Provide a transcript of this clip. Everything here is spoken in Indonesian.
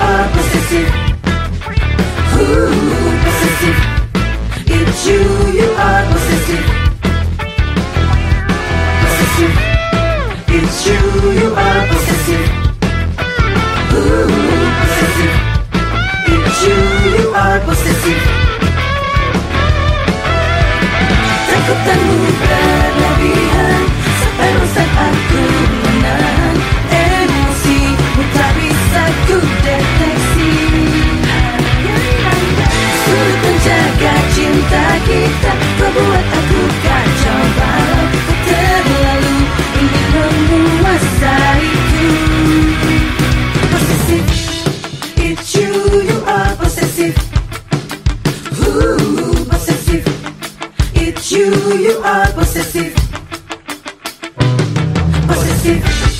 are possessive. Ooh, possessive. It's you, you are possessive. Possessive. It's you, you are possessive. Ooh, possessive. It's you, you are possessive. Takutan move. sulit menjaga cinta kita Kau buat aku kacau. Balau Kau terlalu ingin menguasaiku Possessive It's you, you are possessive Who, possessive It's you, you are possessive Possessive